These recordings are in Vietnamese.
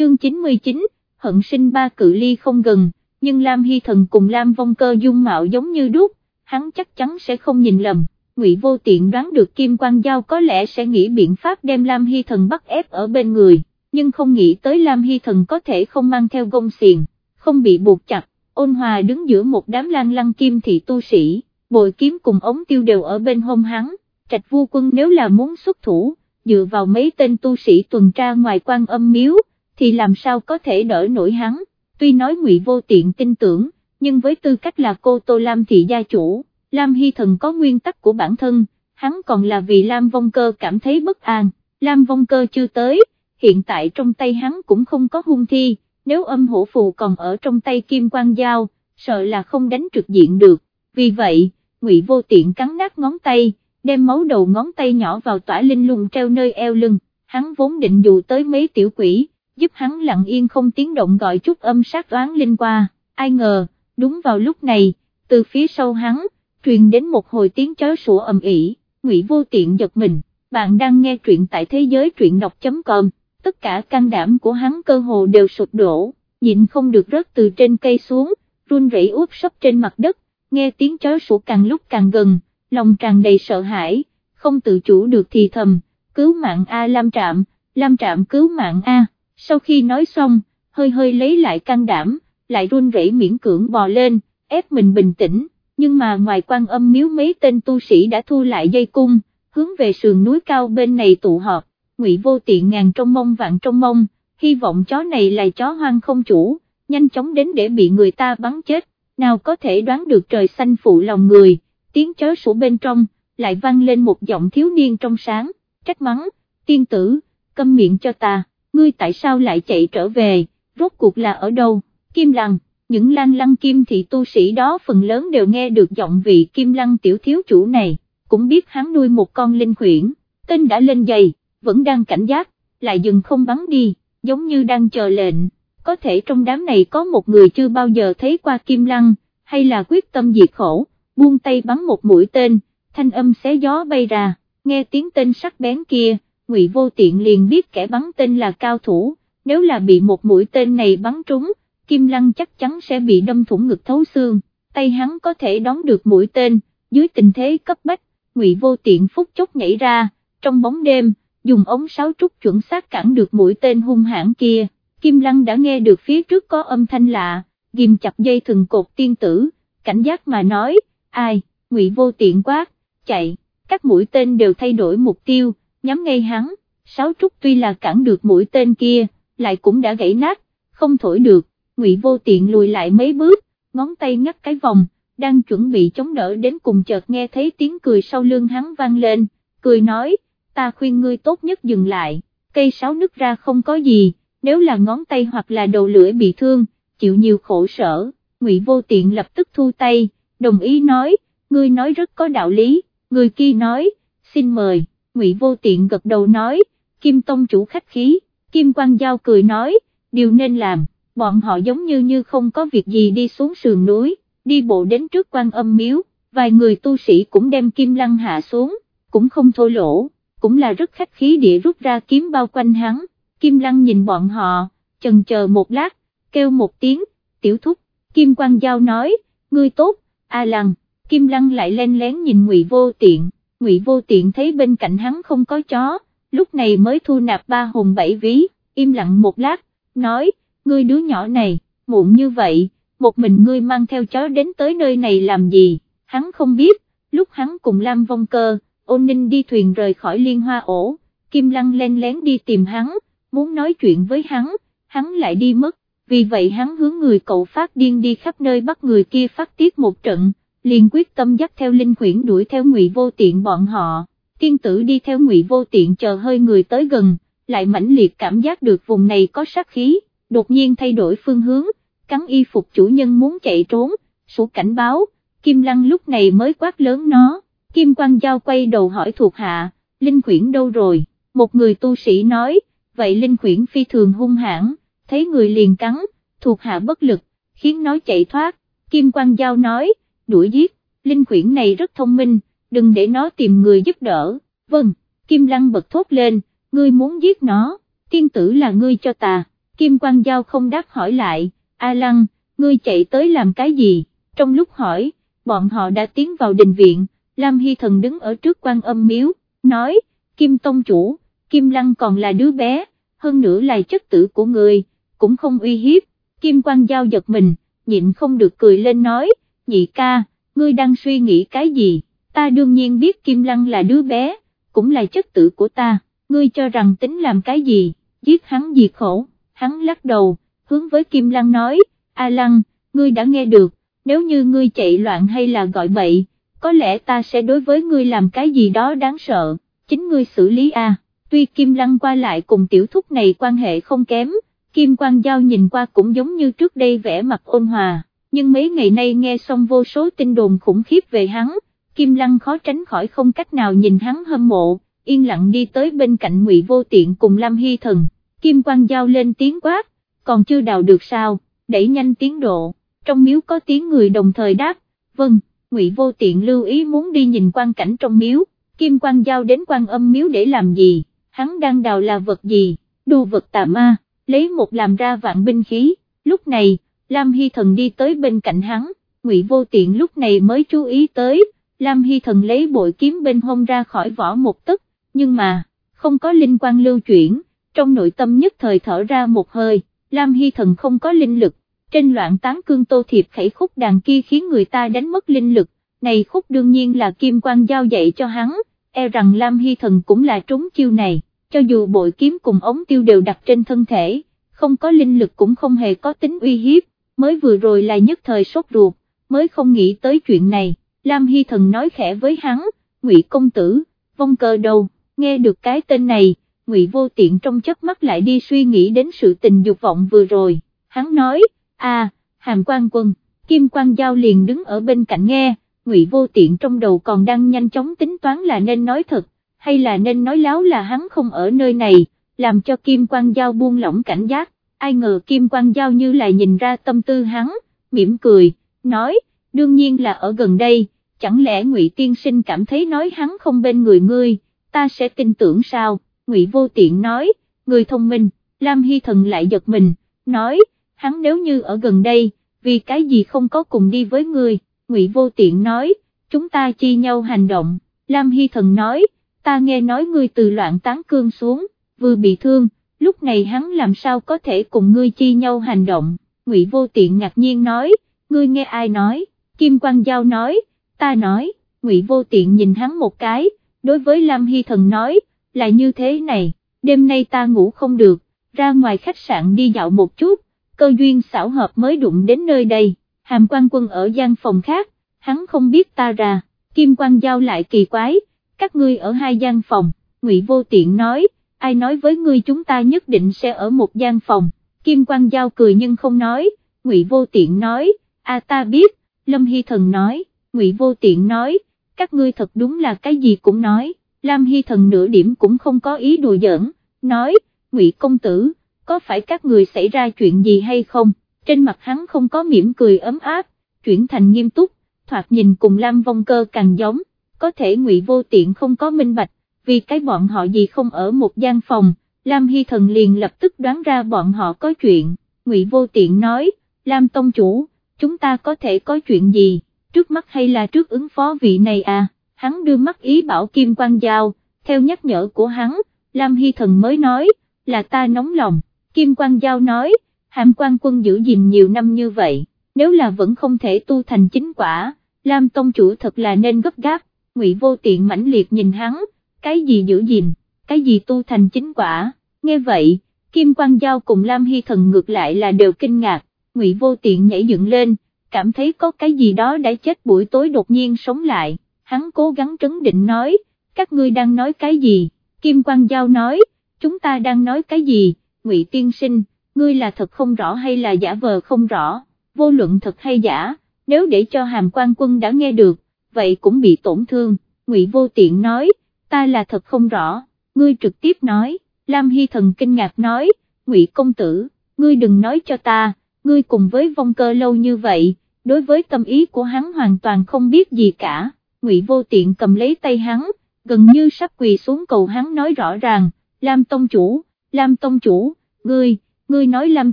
chương 99, hận sinh ba cự ly không gần, nhưng Lam Hy Thần cùng Lam Vong Cơ dung mạo giống như đúc, hắn chắc chắn sẽ không nhìn lầm. Ngụy Vô Tiện đoán được Kim Quang Giao có lẽ sẽ nghĩ biện pháp đem Lam Hy Thần bắt ép ở bên người, nhưng không nghĩ tới Lam Hy Thần có thể không mang theo gông xiềng, không bị buộc chặt, ôn hòa đứng giữa một đám lan lăng kim thị tu sĩ, bội kiếm cùng ống tiêu đều ở bên hông hắn, trạch vu quân nếu là muốn xuất thủ, dựa vào mấy tên tu sĩ tuần tra ngoài quan âm miếu, thì làm sao có thể đỡ nổi hắn, tuy nói ngụy vô tiện tin tưởng, nhưng với tư cách là cô Tô Lam thị gia chủ, Lam Hy Thần có nguyên tắc của bản thân, hắn còn là vì Lam Vong Cơ cảm thấy bất an, Lam Vong Cơ chưa tới, hiện tại trong tay hắn cũng không có hung thi, nếu âm hổ phù còn ở trong tay Kim Quang Giao, sợ là không đánh trực diện được, vì vậy, Ngụy Vô Tiện cắn nát ngón tay, đem máu đầu ngón tay nhỏ vào tỏa linh lùng treo nơi eo lưng, hắn vốn định dụ tới mấy tiểu quỷ, giúp hắn lặng yên không tiếng động gọi chút âm sát oán linh qua, ai ngờ, đúng vào lúc này, từ phía sau hắn, truyền đến một hồi tiếng chó sủa ầm ĩ, Ngụy Vô Tiện giật mình, bạn đang nghe truyện tại thế giới truyện đọc.com, tất cả can đảm của hắn cơ hồ đều sụp đổ, nhịn không được rớt từ trên cây xuống, run rẩy úp sấp trên mặt đất, nghe tiếng chó sủa càng lúc càng gần, lòng tràn đầy sợ hãi, không tự chủ được thì thầm, cứu mạng A Lam Trạm, Lam Trạm cứu mạng A, sau khi nói xong, hơi hơi lấy lại can đảm, lại run rẩy miễn cưỡng bò lên, ép mình bình tĩnh, nhưng mà ngoài quan âm miếu mấy tên tu sĩ đã thu lại dây cung, hướng về sườn núi cao bên này tụ họp, ngụy vô tiện ngàn trong mông vạn trong mông, hy vọng chó này là chó hoang không chủ, nhanh chóng đến để bị người ta bắn chết, nào có thể đoán được trời xanh phụ lòng người tiếng chó sủa bên trong, lại vang lên một giọng thiếu niên trong sáng, trách mắng, tiên tử, câm miệng cho ta, ngươi tại sao lại chạy trở về, rốt cuộc là ở đâu, kim lăng, những lan lăng kim thị tu sĩ đó phần lớn đều nghe được giọng vị kim lăng tiểu thiếu chủ này, cũng biết hắn nuôi một con linh khuyển, tên đã lên giày, vẫn đang cảnh giác, lại dừng không bắn đi, giống như đang chờ lệnh, có thể trong đám này có một người chưa bao giờ thấy qua kim lăng, hay là quyết tâm diệt khổ buông tay bắn một mũi tên, thanh âm xé gió bay ra, nghe tiếng tên sắc bén kia, Ngụy Vô Tiện liền biết kẻ bắn tên là cao thủ, nếu là bị một mũi tên này bắn trúng, Kim Lăng chắc chắn sẽ bị đâm thủng ngực thấu xương, tay hắn có thể đón được mũi tên, dưới tình thế cấp bách, Ngụy Vô Tiện phút chốc nhảy ra, trong bóng đêm, dùng ống sáo trúc chuẩn xác cản được mũi tên hung hãn kia, Kim Lăng đã nghe được phía trước có âm thanh lạ, ghim chặt dây thừng cột tiên tử, cảnh giác mà nói, ai, ngụy vô tiện quát, chạy, các mũi tên đều thay đổi mục tiêu, nhắm ngay hắn, sáu trúc tuy là cản được mũi tên kia, lại cũng đã gãy nát, không thổi được, ngụy vô tiện lùi lại mấy bước, ngón tay ngắt cái vòng, đang chuẩn bị chống đỡ đến cùng chợt nghe thấy tiếng cười sau lưng hắn vang lên, cười nói, ta khuyên ngươi tốt nhất dừng lại, cây sáo nứt ra không có gì, nếu là ngón tay hoặc là đầu lưỡi bị thương, chịu nhiều khổ sở, ngụy vô tiện lập tức thu tay, đồng ý nói, ngươi nói rất có đạo lý, người kia nói, xin mời, Ngụy Vô Tiện gật đầu nói, Kim Tông chủ khách khí, Kim Quang Giao cười nói, điều nên làm, bọn họ giống như như không có việc gì đi xuống sườn núi, đi bộ đến trước quan âm miếu, vài người tu sĩ cũng đem Kim Lăng hạ xuống, cũng không thô lỗ, cũng là rất khách khí địa rút ra kiếm bao quanh hắn, Kim Lăng nhìn bọn họ, chần chờ một lát, kêu một tiếng, tiểu thúc, Kim Quang Giao nói, ngươi tốt, A Lăng, Kim Lăng lại len lén nhìn Ngụy Vô Tiện, Ngụy Vô Tiện thấy bên cạnh hắn không có chó, lúc này mới thu nạp ba hồn bảy ví, im lặng một lát, nói, ngươi đứa nhỏ này, muộn như vậy, một mình ngươi mang theo chó đến tới nơi này làm gì, hắn không biết, lúc hắn cùng Lam Vong Cơ, ôn ninh đi thuyền rời khỏi liên hoa ổ, Kim Lăng len lén đi tìm hắn, muốn nói chuyện với hắn, hắn lại đi mất, vì vậy hắn hướng người cậu phát điên đi khắp nơi bắt người kia phát tiết một trận, liền quyết tâm dắt theo linh khuyển đuổi theo ngụy vô tiện bọn họ, tiên tử đi theo ngụy vô tiện chờ hơi người tới gần, lại mãnh liệt cảm giác được vùng này có sát khí, đột nhiên thay đổi phương hướng, cắn y phục chủ nhân muốn chạy trốn, sủ cảnh báo, Kim Lăng lúc này mới quát lớn nó, Kim Quang Giao quay đầu hỏi thuộc hạ, Linh Khuyển đâu rồi, một người tu sĩ nói, vậy Linh Khuyển phi thường hung hãn, thấy người liền cắn, thuộc hạ bất lực, khiến nó chạy thoát, Kim Quang Giao nói, đuổi giết, Linh quyển này rất thông minh, đừng để nó tìm người giúp đỡ, vâng, Kim Lăng bật thốt lên, ngươi muốn giết nó, tiên tử là ngươi cho ta, Kim Quang Giao không đáp hỏi lại, A Lăng, ngươi chạy tới làm cái gì, trong lúc hỏi, bọn họ đã tiến vào đình viện, Lam Hy Thần đứng ở trước quan âm miếu, nói, Kim Tông Chủ, Kim Lăng còn là đứa bé, hơn nữa là chất tử của người, cũng không uy hiếp, Kim Quang Giao giật mình, nhịn không được cười lên nói, nhị ca, ngươi đang suy nghĩ cái gì, ta đương nhiên biết Kim Lăng là đứa bé, cũng là chất tử của ta, ngươi cho rằng tính làm cái gì, giết hắn diệt khổ, hắn lắc đầu, hướng với Kim Lăng nói, A Lăng, ngươi đã nghe được, nếu như ngươi chạy loạn hay là gọi bậy, có lẽ ta sẽ đối với ngươi làm cái gì đó đáng sợ, chính ngươi xử lý a. Tuy Kim Lăng qua lại cùng tiểu thúc này quan hệ không kém, Kim Quang Giao nhìn qua cũng giống như trước đây vẻ mặt ôn hòa, nhưng mấy ngày nay nghe xong vô số tin đồn khủng khiếp về hắn, Kim Lăng khó tránh khỏi không cách nào nhìn hắn hâm mộ, yên lặng đi tới bên cạnh Ngụy Vô Tiện cùng Lam Hy Thần, Kim Quang Giao lên tiếng quát, còn chưa đào được sao, đẩy nhanh tiến độ, trong miếu có tiếng người đồng thời đáp, vâng, Ngụy Vô Tiện lưu ý muốn đi nhìn quan cảnh trong miếu, Kim Quang Giao đến quan âm miếu để làm gì, hắn đang đào là vật gì, đồ vật tà ma, lấy một làm ra vạn binh khí, lúc này, Lam Hy Thần đi tới bên cạnh hắn, Ngụy Vô Tiện lúc này mới chú ý tới, Lam Hy Thần lấy bội kiếm bên hông ra khỏi vỏ một tức, nhưng mà, không có linh quan lưu chuyển, trong nội tâm nhất thời thở ra một hơi, Lam Hy Thần không có linh lực, trên loạn tán cương tô thiệp khẩy khúc đàn kia khiến người ta đánh mất linh lực, này khúc đương nhiên là kim quan giao dạy cho hắn, e rằng Lam Hy Thần cũng là trúng chiêu này, cho dù bội kiếm cùng ống tiêu đều đặt trên thân thể, không có linh lực cũng không hề có tính uy hiếp, mới vừa rồi là nhất thời sốt ruột, mới không nghĩ tới chuyện này, Lam Hy Thần nói khẽ với hắn, Ngụy công tử, vong cờ đầu, nghe được cái tên này, Ngụy vô tiện trong chớp mắt lại đi suy nghĩ đến sự tình dục vọng vừa rồi, hắn nói, à, hàm quan quân, Kim Quan Giao liền đứng ở bên cạnh nghe, Ngụy vô tiện trong đầu còn đang nhanh chóng tính toán là nên nói thật, hay là nên nói láo là hắn không ở nơi này, làm cho Kim Quan Giao buông lỏng cảnh giác, ai ngờ Kim Quang Giao như lại nhìn ra tâm tư hắn, mỉm cười, nói, đương nhiên là ở gần đây, chẳng lẽ Ngụy Tiên Sinh cảm thấy nói hắn không bên người ngươi, ta sẽ tin tưởng sao, Ngụy Vô Tiện nói, người thông minh, Lam Hy Thần lại giật mình, nói, hắn nếu như ở gần đây, vì cái gì không có cùng đi với ngươi, Ngụy Vô Tiện nói, chúng ta chi nhau hành động, Lam Hy Thần nói, ta nghe nói ngươi từ loạn tán cương xuống, vừa bị thương, lúc này hắn làm sao có thể cùng ngươi chi nhau hành động, Ngụy Vô Tiện ngạc nhiên nói, ngươi nghe ai nói, Kim Quang Giao nói, ta nói, Ngụy Vô Tiện nhìn hắn một cái, đối với Lam Hy Thần nói, là như thế này, đêm nay ta ngủ không được, ra ngoài khách sạn đi dạo một chút, cơ duyên xảo hợp mới đụng đến nơi đây, hàm quan quân ở gian phòng khác, hắn không biết ta ra, Kim Quang Giao lại kỳ quái, các ngươi ở hai gian phòng, Ngụy Vô Tiện nói, ai nói với ngươi chúng ta nhất định sẽ ở một gian phòng, Kim Quang Giao cười nhưng không nói, Ngụy Vô Tiện nói, a ta biết, Lâm Hy Thần nói, Ngụy Vô Tiện nói, các ngươi thật đúng là cái gì cũng nói, Lam Hy Thần nửa điểm cũng không có ý đùa giỡn, nói, Ngụy Công Tử, có phải các người xảy ra chuyện gì hay không, trên mặt hắn không có mỉm cười ấm áp, chuyển thành nghiêm túc, thoạt nhìn cùng Lam Vong Cơ càng giống, có thể Ngụy Vô Tiện không có minh bạch, vì cái bọn họ gì không ở một gian phòng, Lam Hy Thần liền lập tức đoán ra bọn họ có chuyện, Ngụy Vô Tiện nói, Lam Tông Chủ, chúng ta có thể có chuyện gì, trước mắt hay là trước ứng phó vị này à, hắn đưa mắt ý bảo Kim Quang Giao, theo nhắc nhở của hắn, Lam Hy Thần mới nói, là ta nóng lòng, Kim Quang Giao nói, hàm quan quân giữ gìn nhiều năm như vậy, nếu là vẫn không thể tu thành chính quả, Lam Tông Chủ thật là nên gấp gáp, Ngụy Vô Tiện mãnh liệt nhìn hắn, cái gì giữ gìn, cái gì tu thành chính quả, nghe vậy, Kim Quang Giao cùng Lam Hy Thần ngược lại là đều kinh ngạc, Ngụy Vô Tiện nhảy dựng lên, cảm thấy có cái gì đó đã chết buổi tối đột nhiên sống lại, hắn cố gắng trấn định nói, các ngươi đang nói cái gì, Kim Quang Giao nói, chúng ta đang nói cái gì, Ngụy Tiên Sinh, ngươi là thật không rõ hay là giả vờ không rõ, vô luận thật hay giả, nếu để cho hàm quan quân đã nghe được, vậy cũng bị tổn thương, Ngụy Vô Tiện nói, ta là thật không rõ, ngươi trực tiếp nói, Lam Hy Thần kinh ngạc nói, Ngụy Công Tử, ngươi đừng nói cho ta, ngươi cùng với vong cơ lâu như vậy, đối với tâm ý của hắn hoàn toàn không biết gì cả, Ngụy Vô Tiện cầm lấy tay hắn, gần như sắp quỳ xuống cầu hắn nói rõ ràng, Lam Tông Chủ, Lam Tông Chủ, ngươi, ngươi nói Lam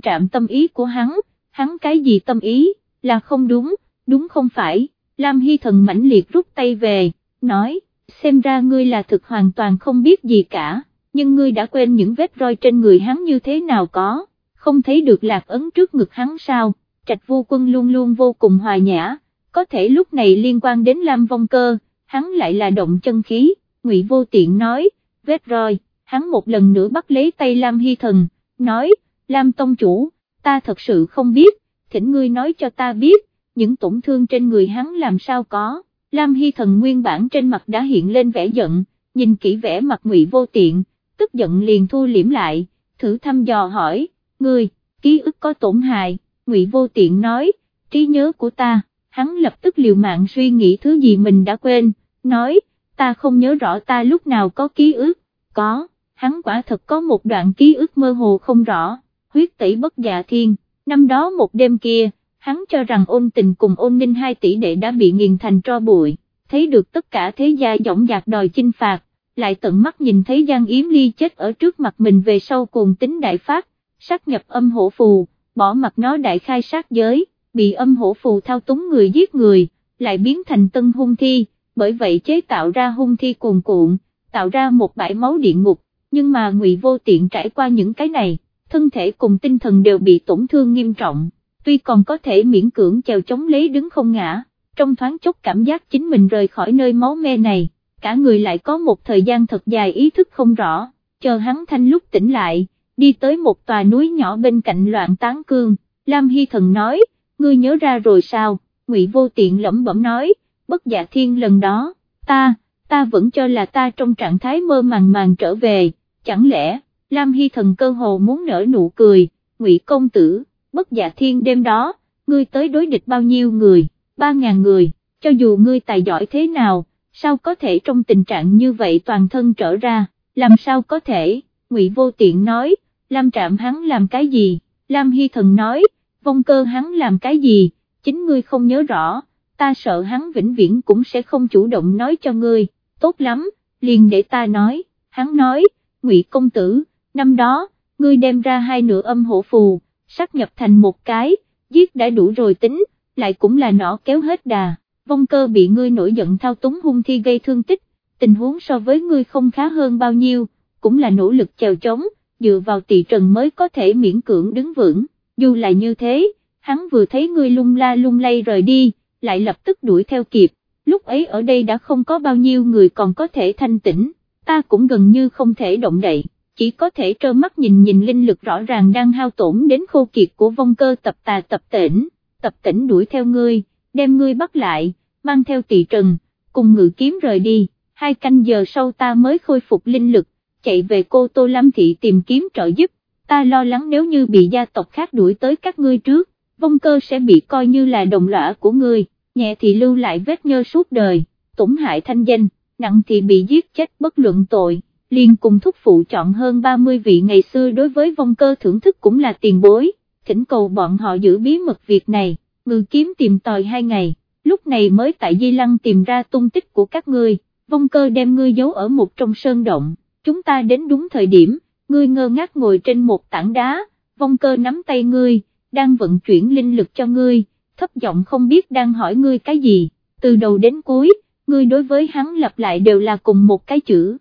Trạm tâm ý của hắn, hắn cái gì tâm ý, là không đúng, đúng không phải, Lam Hy Thần mãnh liệt rút tay về, nói, xem ra ngươi là thực hoàn toàn không biết gì cả, nhưng ngươi đã quên những vết roi trên người hắn như thế nào có, không thấy được lạc ấn trước ngực hắn sao, trạch vô quân luôn luôn vô cùng hòa nhã, có thể lúc này liên quan đến Lam Vong Cơ, hắn lại là động chân khí, ngụy vô tiện nói, vết roi, hắn một lần nữa bắt lấy tay Lam Hy Thần, nói, Lam Tông Chủ, ta thật sự không biết, thỉnh ngươi nói cho ta biết, những tổn thương trên người hắn làm sao có, Lam Hy Thần nguyên bản trên mặt đã hiện lên vẻ giận, nhìn kỹ vẻ mặt ngụy vô tiện, tức giận liền thu liễm lại, thử thăm dò hỏi, ngươi, ký ức có tổn hại, ngụy vô tiện nói, trí nhớ của ta, hắn lập tức liều mạng suy nghĩ thứ gì mình đã quên, nói, ta không nhớ rõ ta lúc nào có ký ức, có, hắn quả thật có một đoạn ký ức mơ hồ không rõ, huyết tỷ bất dạ thiên, năm đó một đêm kia, hắn cho rằng ôn tình cùng ôn ninh hai tỷ đệ đã bị nghiền thành tro bụi, thấy được tất cả thế gia dõng dạc đòi chinh phạt, lại tận mắt nhìn thấy Giang Yếm Ly chết ở trước mặt mình về sau cùng tính đại phát, sát nhập âm hổ phù, bỏ mặt nó đại khai sát giới, bị âm hổ phù thao túng người giết người, lại biến thành tân hung thi, bởi vậy chế tạo ra hung thi cuồn cuộn, tạo ra một bãi máu địa ngục, nhưng mà ngụy vô tiện trải qua những cái này, thân thể cùng tinh thần đều bị tổn thương nghiêm trọng, tuy còn có thể miễn cưỡng chèo chống lấy đứng không ngã, trong thoáng chốc cảm giác chính mình rời khỏi nơi máu me này, cả người lại có một thời gian thật dài ý thức không rõ, chờ hắn thanh lúc tỉnh lại, đi tới một tòa núi nhỏ bên cạnh loạn tán cương, Lam Hy Thần nói, ngươi nhớ ra rồi sao, ngụy vô tiện lẩm bẩm nói, bất dạ thiên lần đó, ta, ta vẫn cho là ta trong trạng thái mơ màng màng trở về, chẳng lẽ, Lam Hy Thần cơ hồ muốn nở nụ cười, ngụy công tử, bất dạ thiên đêm đó, ngươi tới đối địch bao nhiêu người, ba ngàn người, cho dù ngươi tài giỏi thế nào, sao có thể trong tình trạng như vậy toàn thân trở ra, làm sao có thể, ngụy vô tiện nói, Lam Trạm hắn làm cái gì, Lam Hy Thần nói, vong cơ hắn làm cái gì, chính ngươi không nhớ rõ, ta sợ hắn vĩnh viễn cũng sẽ không chủ động nói cho ngươi, tốt lắm, liền để ta nói, hắn nói, ngụy công tử, năm đó, ngươi đem ra hai nửa âm hổ phù, sắp nhập thành một cái, giết đã đủ rồi tính, lại cũng là nỏ kéo hết đà, vong cơ bị ngươi nổi giận thao túng hung thi gây thương tích, tình huống so với ngươi không khá hơn bao nhiêu, cũng là nỗ lực chèo chống, dựa vào tỷ trần mới có thể miễn cưỡng đứng vững, dù là như thế, hắn vừa thấy ngươi lung la lung lay rời đi, lại lập tức đuổi theo kịp, lúc ấy ở đây đã không có bao nhiêu người còn có thể thanh tĩnh, ta cũng gần như không thể động đậy, chỉ có thể trơ mắt nhìn nhìn linh lực rõ ràng đang hao tổn đến khô kiệt của vong cơ tập tà tập tỉnh, tập tỉnh đuổi theo ngươi, đem ngươi bắt lại, mang theo tỷ trần, cùng ngự kiếm rời đi, hai canh giờ sau ta mới khôi phục linh lực, chạy về cô Tô Lam Thị tìm kiếm trợ giúp, ta lo lắng nếu như bị gia tộc khác đuổi tới các ngươi trước, vong cơ sẽ bị coi như là đồng lõa của ngươi, nhẹ thì lưu lại vết nhơ suốt đời, tổn hại thanh danh, nặng thì bị giết chết bất luận tội, liền cùng thúc phụ chọn hơn 30 vị ngày xưa đối với vong cơ thưởng thức cũng là tiền bối, thỉnh cầu bọn họ giữ bí mật việc này, ngư kiếm tìm tòi hai ngày, lúc này mới tại Di Lăng tìm ra tung tích của các ngươi, vong cơ đem ngươi giấu ở một trong sơn động chúng ta đến đúng thời điểm, ngươi ngơ ngác ngồi trên một tảng đá, vong cơ nắm tay ngươi, đang vận chuyển linh lực cho ngươi, thấp giọng không biết đang hỏi ngươi cái gì, từ đầu đến cuối, ngươi đối với hắn lặp lại đều là cùng một cái chữ,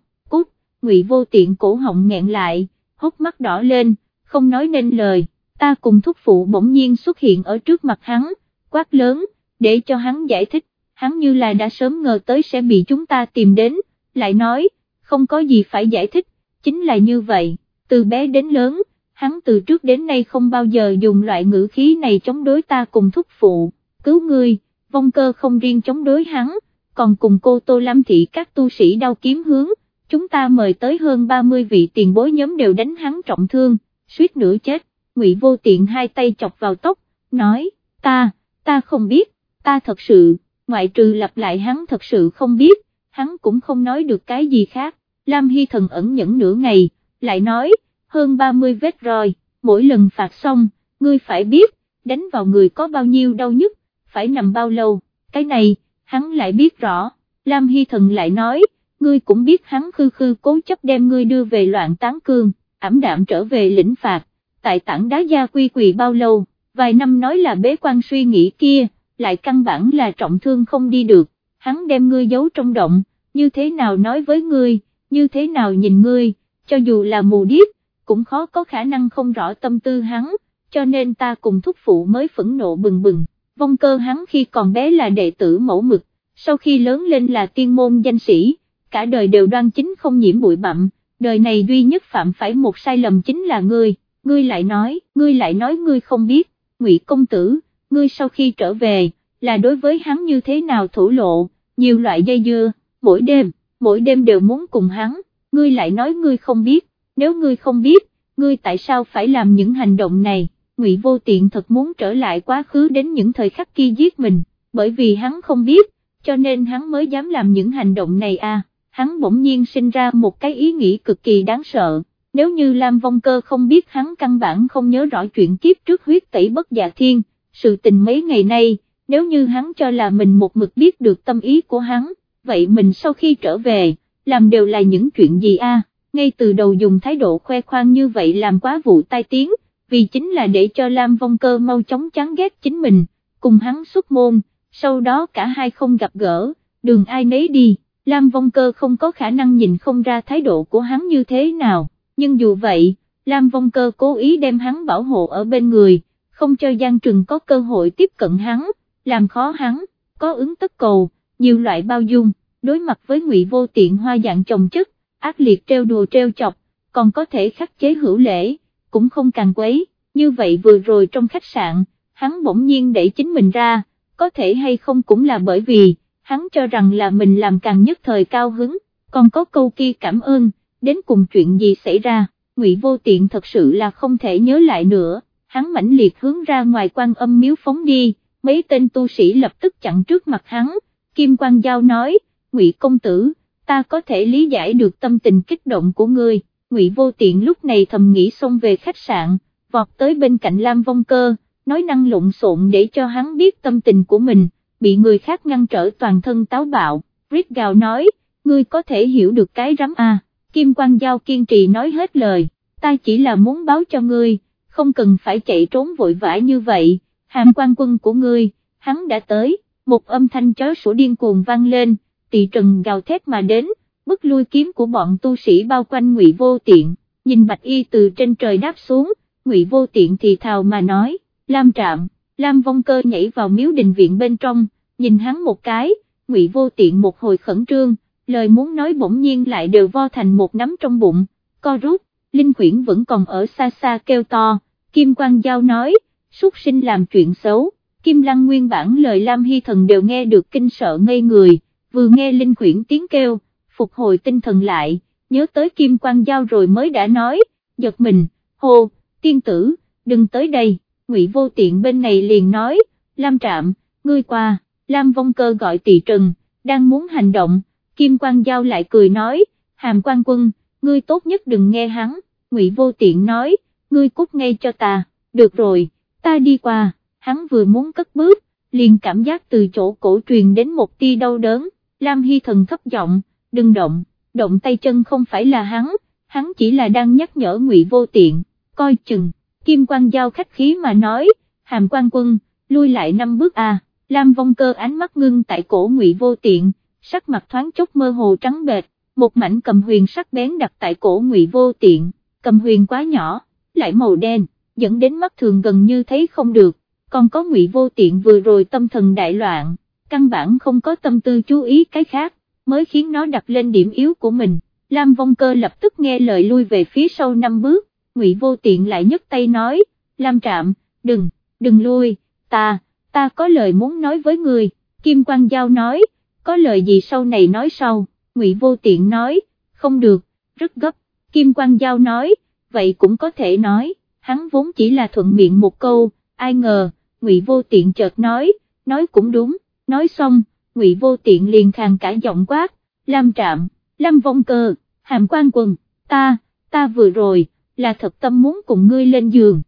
ngụy vô tiện cổ họng nghẹn lại, hốc mắt đỏ lên, không nói nên lời, ta cùng thúc phụ bỗng nhiên xuất hiện ở trước mặt hắn, quát lớn, để cho hắn giải thích, hắn như là đã sớm ngờ tới sẽ bị chúng ta tìm đến, lại nói, không có gì phải giải thích, chính là như vậy, từ bé đến lớn, hắn từ trước đến nay không bao giờ dùng loại ngữ khí này chống đối ta cùng thúc phụ, cứu ngươi, vong cơ không riêng chống đối hắn, còn cùng cô Tô Lam Thị các tu sĩ đau kiếm hướng, chúng ta mời tới hơn 30 vị tiền bối nhóm đều đánh hắn trọng thương, suýt nữa chết, ngụy vô tiện hai tay chọc vào tóc, nói, ta, ta không biết, ta thật sự, ngoại trừ lặp lại hắn thật sự không biết, hắn cũng không nói được cái gì khác, Lam Hy Thần ẩn nhẫn nửa ngày, lại nói, hơn 30 vết rồi, mỗi lần phạt xong, ngươi phải biết, đánh vào người có bao nhiêu đau nhất, phải nằm bao lâu, cái này, hắn lại biết rõ, Lam Hy Thần lại nói, ngươi cũng biết hắn khư khư cố chấp đem ngươi đưa về loạn tán cương, ảm đạm trở về lĩnh phạt, tại tảng đá gia quy quỳ bao lâu, vài năm nói là bế quan suy nghĩ kia, lại căn bản là trọng thương không đi được, hắn đem ngươi giấu trong động, như thế nào nói với ngươi, như thế nào nhìn ngươi, cho dù là mù điếc, cũng khó có khả năng không rõ tâm tư hắn, cho nên ta cùng thúc phụ mới phẫn nộ bừng bừng, vong cơ hắn khi còn bé là đệ tử mẫu mực, sau khi lớn lên là tiên môn danh sĩ, cả đời đều đoan chính không nhiễm bụi bặm, đời này duy nhất phạm phải một sai lầm chính là ngươi, ngươi lại nói, ngươi lại nói ngươi không biết, ngụy công tử, ngươi sau khi trở về, là đối với hắn như thế nào thủ lộ, nhiều loại dây dưa, mỗi đêm, mỗi đêm đều muốn cùng hắn, ngươi lại nói ngươi không biết, nếu ngươi không biết, ngươi tại sao phải làm những hành động này, ngụy vô tiện thật muốn trở lại quá khứ đến những thời khắc kia giết mình, bởi vì hắn không biết, cho nên hắn mới dám làm những hành động này à, hắn bỗng nhiên sinh ra một cái ý nghĩ cực kỳ đáng sợ, nếu như Lam Vong Cơ không biết hắn căn bản không nhớ rõ chuyện kiếp trước huyết tẩy bất dạ thiên, sự tình mấy ngày nay, nếu như hắn cho là mình một mực biết được tâm ý của hắn, vậy mình sau khi trở về, làm đều là những chuyện gì a? ngay từ đầu dùng thái độ khoe khoang như vậy làm quá vụ tai tiếng, vì chính là để cho Lam Vong Cơ mau chóng chán ghét chính mình, cùng hắn xuất môn, sau đó cả hai không gặp gỡ, đường ai nấy đi, Lam Vong Cơ không có khả năng nhìn không ra thái độ của hắn như thế nào, nhưng dù vậy, Lam Vong Cơ cố ý đem hắn bảo hộ ở bên người, không cho Giang Trừng có cơ hội tiếp cận hắn, làm khó hắn, có ứng tất cầu, nhiều loại bao dung, đối mặt với ngụy vô tiện hoa dạng chồng chất, ác liệt treo đùa treo chọc, còn có thể khắc chế hữu lễ, cũng không càng quấy, như vậy vừa rồi trong khách sạn, hắn bỗng nhiên đẩy chính mình ra, có thể hay không cũng là bởi vì, hắn cho rằng là mình làm càng nhất thời cao hứng, còn có câu kia cảm ơn, đến cùng chuyện gì xảy ra, ngụy vô tiện thật sự là không thể nhớ lại nữa, hắn mãnh liệt hướng ra ngoài quan âm miếu phóng đi, mấy tên tu sĩ lập tức chặn trước mặt hắn, Kim Quang Giao nói, ngụy công tử, ta có thể lý giải được tâm tình kích động của ngươi, ngụy vô tiện lúc này thầm nghĩ xông về khách sạn, vọt tới bên cạnh Lam Vong Cơ, nói năng lộn xộn để cho hắn biết tâm tình của mình, bị người khác ngăn trở toàn thân táo bạo, Rít gào nói, ngươi có thể hiểu được cái rắm à, Kim Quang Giao kiên trì nói hết lời, ta chỉ là muốn báo cho ngươi, không cần phải chạy trốn vội vã như vậy, hàm quan quân của ngươi, hắn đã tới, một âm thanh chó sủa điên cuồng vang lên, tỳ trần gào thét mà đến, bức lui kiếm của bọn tu sĩ bao quanh ngụy vô tiện, nhìn bạch y từ trên trời đáp xuống, ngụy vô tiện thì thào mà nói, Lam trạm, Lam vong cơ nhảy vào miếu đình viện bên trong, nhìn hắn một cái, ngụy vô tiện một hồi khẩn trương, lời muốn nói bỗng nhiên lại đều vo thành một nắm trong bụng, co rút, Linh Quyển vẫn còn ở xa xa kêu to, Kim Quang Giao nói, xuất sinh làm chuyện xấu, Kim Lăng nguyên bản lời Lam Hy Thần đều nghe được kinh sợ ngây người, vừa nghe Linh Quyển tiếng kêu, phục hồi tinh thần lại, nhớ tới Kim Quang Giao rồi mới đã nói, giật mình, hô, tiên tử, đừng tới đây, ngụy vô tiện bên này liền nói, Lam Trạm, ngươi qua, Lam Vong Cơ gọi tỷ trần, đang muốn hành động, Kim Quang Giao lại cười nói, hàm quan quân, ngươi tốt nhất đừng nghe hắn, ngụy vô tiện nói, ngươi cút ngay cho ta, được rồi, ta đi qua, hắn vừa muốn cất bước, liền cảm giác từ chỗ cổ truyền đến một tia đau đớn, Lam Hy Thần thấp giọng, đừng động, động tay chân không phải là hắn, hắn chỉ là đang nhắc nhở ngụy vô tiện, coi chừng, Kim Quang Giao khách khí mà nói, hàm quan quân, lui lại năm bước à, Lam Vong Cơ ánh mắt ngưng tại cổ ngụy vô tiện, sắc mặt thoáng chốc mơ hồ trắng bệt, một mảnh cầm huyền sắc bén đặt tại cổ ngụy vô tiện, cầm huyền quá nhỏ, lại màu đen, dẫn đến mắt thường gần như thấy không được, còn có ngụy vô tiện vừa rồi tâm thần đại loạn, căn bản không có tâm tư chú ý cái khác, mới khiến nó đặt lên điểm yếu của mình, Lam Vong Cơ lập tức nghe lời lui về phía sau năm bước, ngụy vô tiện lại nhấc tay nói, Lam Trạm, đừng, đừng lui, ta, ta có lời muốn nói với người, Kim Quang Giao nói, có lời gì sau này nói sau, Ngụy Vô Tiện nói, không được, rất gấp, Kim Quang Giao nói, vậy cũng có thể nói, hắn vốn chỉ là thuận miệng một câu, ai ngờ, Ngụy Vô Tiện chợt nói, nói cũng đúng, nói xong, Ngụy Vô Tiện liền khàn cả giọng quát, Lam Trạm, Lam Vong Cơ, Hàm Quan Quần, ta, ta vừa rồi, là thật tâm muốn cùng ngươi lên giường,